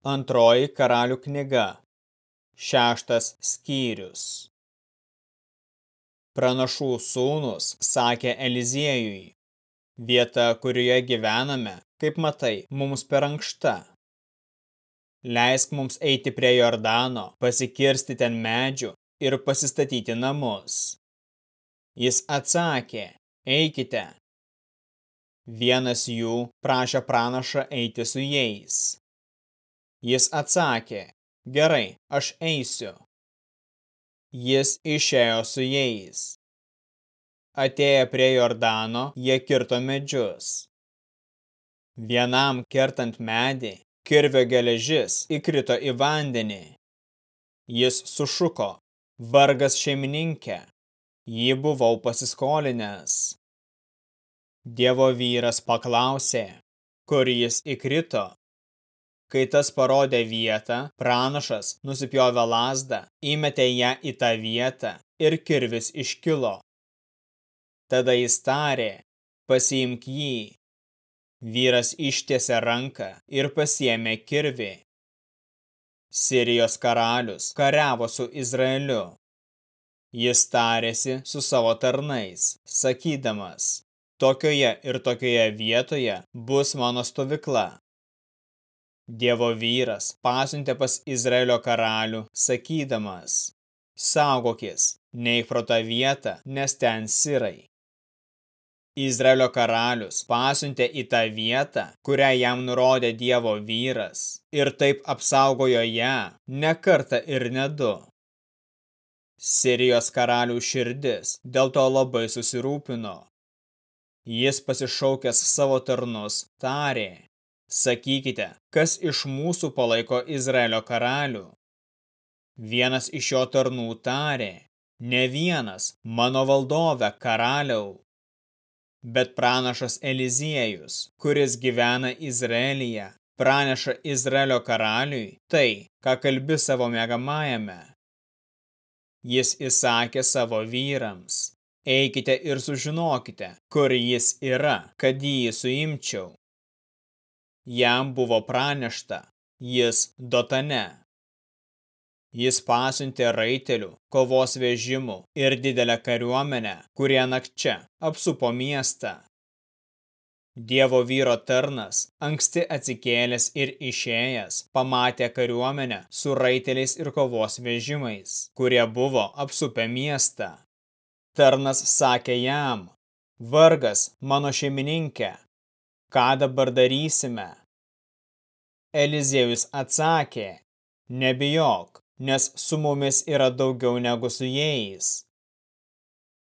Antroji karalių knyga. Šeštas skyrius. Pranašų sūnus sakė Eliziejui, vieta, kurioje gyvename, kaip matai, mums per ankšta. Leisk mums eiti prie Jordano, pasikirsti ten medžių ir pasistatyti namus. Jis atsakė, eikite. Vienas jų prašė pranašą eiti su jais. Jis atsakė, gerai, aš eisiu. Jis išėjo su jais. Atėję prie Jordano, jie kirto medžius. Vienam kertant medį, kirvio geležis įkrito į vandenį. Jis sušuko, vargas šeimininkė, jį buvau pasiskolinęs. Dievo vyras paklausė, kur jis įkrito. Kai tas parodė vietą, pranašas nusipjovė lasdą, įmetė ją į tą vietą ir kirvis iškilo. Tada jis tarė, pasiimk jį. Vyras ištiesė ranką ir pasiėmė kirvį. Sirijos karalius kariavo su Izraeliu. Jis tarėsi su savo tarnais, sakydamas, tokioje ir tokioje vietoje bus mano stovykla. Dievo vyras pasiuntė pas Izraelio karalių, sakydamas, saugokis, neik pro tą vietą, nes ten sirai. Izraelio karalius pasiuntė į tą vietą, kurią jam nurodė Dievo vyras, ir taip apsaugojo ją ne kartą ir ne du. Sirijos karalių širdis dėl to labai susirūpino. Jis pasišaukęs savo tarnus tarė, Sakykite, kas iš mūsų palaiko Izraelio karalių? Vienas iš jo tarnų tarė, ne vienas, mano valdove karaliau. Bet pranašas Eliziejus, kuris gyvena Izraelyje, praneša Izraelio karaliui tai, ką kalbi savo mėgamajame. Jis įsakė savo vyrams, eikite ir sužinokite, kur jis yra, kad jį suimčiau. Jam buvo pranešta, jis dotane. Jis pasiuntė raitelių, kovos vežimų ir didelę kariuomenę, kurie nakčia apsupo miestą. Dievo vyro tarnas, anksti atsikėlęs ir išėjęs, pamatė kariuomenę su raiteliais ir kovos vežimais, kurie buvo apsupę miestą. Tarnas sakė jam, vargas mano šeimininkė, ką dabar darysime? Eliziejus atsakė, nebijok, nes su mumis yra daugiau negu su jais.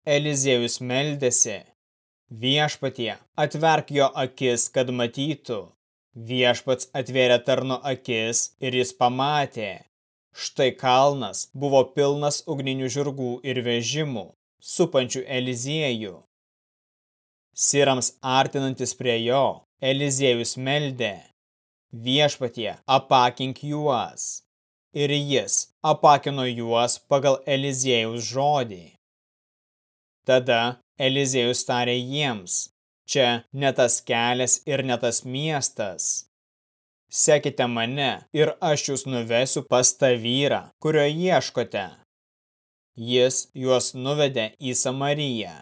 Eliziejus meldėsi, viešpatie, atverk jo akis, kad matytų. Viešpats atvėrė tarno akis ir jis pamatė. Štai kalnas buvo pilnas ugninių žirgų ir vežimų, supančių Eliziejų. Sirams artinantis prie jo, Eliziejus meldė, viešpatie, apakink juos. Ir jis apakino juos pagal Eliziejaus žodį. Tada Eliziejus tarė jiems, čia ne tas kelias ir ne tas miestas. Sekite mane ir aš jūs nuvesiu pas tą vyrą, kurio ieškote. Jis juos nuvedė į Samariją.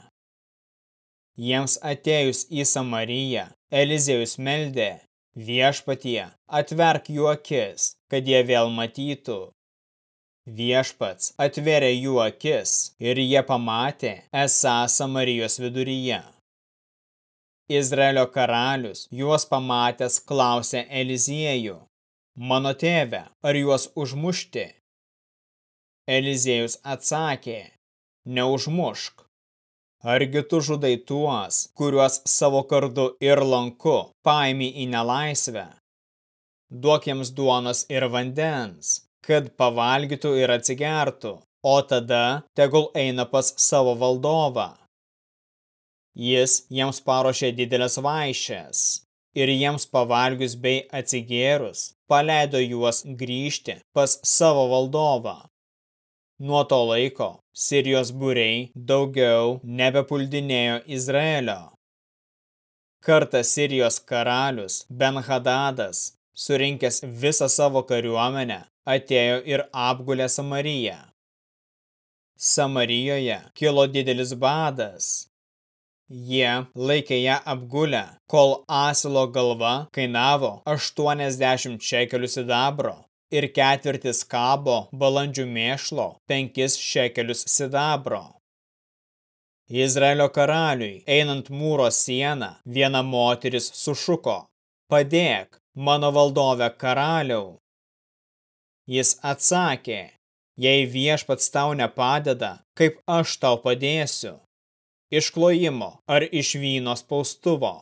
Jiems atėjus į Samariją, Eliziejus meldė, viešpatie, atverk jų akis, kad jie vėl matytų. Viešpats atverė jų akis ir jie pamatė esą Samarijos viduryje. Izraelio karalius juos pamatęs klausė Eliziejų, mano tėve, ar juos užmušti? Eliziejus atsakė, neužmušk, Argi tu žudai tuos, kuriuos savo kardu ir lanku paimi į nelaisvę? Duok jiems duonos ir vandens, kad pavalgytų ir atsigertų, o tada tegul eina pas savo valdovą. Jis jiems paruošė didelės vaišės ir jiems pavalgius bei atsigėrus paleido juos grįžti pas savo valdovą. Nuo to laiko Sirijos būriai daugiau nebepuldinėjo Izraelio. Kartą Sirijos karalius Ben-Hadadas surinkęs visą savo kariuomenę, atėjo ir apgulė Samariją. Samarijoje kilo didelis badas. Jie laikė ją apgulę, kol asilo galva kainavo 80 šekelių sidabro ir ketvirtis kabo balandžių mėšlo 5 šekelius sidabro. Izraelio karaliui, einant mūro sieną, viena moteris sušuko, padėk, mano valdove karaliau. Jis atsakė, jei viešpats tau nepadeda, kaip aš tau padėsiu, iš klojimo ar iš vyno spaustuvo.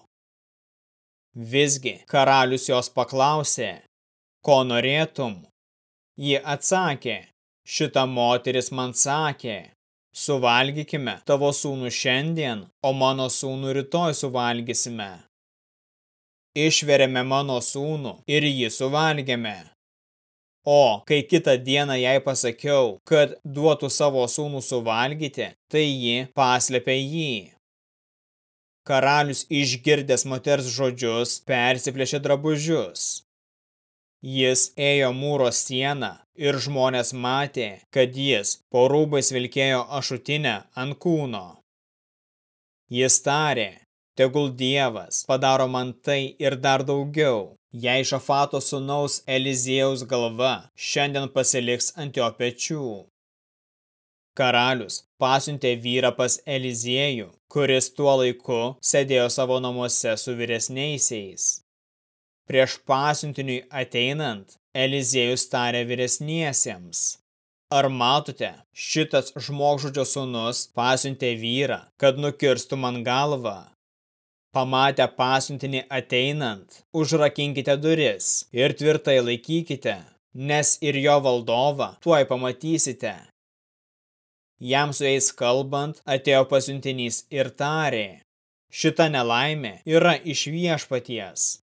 Visgi karalius jos paklausė, ko norėtum? Ji atsakė, šita moteris man sakė, suvalgykime tavo sūnų šiandien, o mano sūnų rytoj suvalgysime. Išverėme mano sūnų ir jį suvalgėme. O kai kitą dieną jai pasakiau, kad duotų savo sūnų suvalgyti, tai ji paslėpė jį. Karalius išgirdęs moters žodžius persiplėšė drabužius. Jis ėjo mūro sieną ir žmonės matė, kad jis po rūbais vilkėjo ašutinę ant kūno. Jis tarė, tegul Dievas padaro man tai ir dar daugiau, jei Šafato sūnaus Eliziejaus galva šiandien pasiliks ant jo pečių. Karalius pasiuntė vyrą pas Eliziejų, kuris tuo laiku sėdėjo savo namuose su vyresniaisiais. Prieš pasiuntiniui ateinant, Eliziejus tarė vyresniesiems. Ar matote, šitas žmogžudžio sūnus pasiuntė vyrą, kad nukirstų man galvą? Pamatę pasiuntinį ateinant, užrakinkite duris ir tvirtai laikykite, nes ir jo valdovą tuoj pamatysite. Jam su jais kalbant, atėjo pasiuntinys ir tarė, šita nelaimė yra iš viešpaties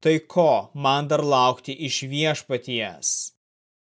tai ko man dar laukti iš viešpaties?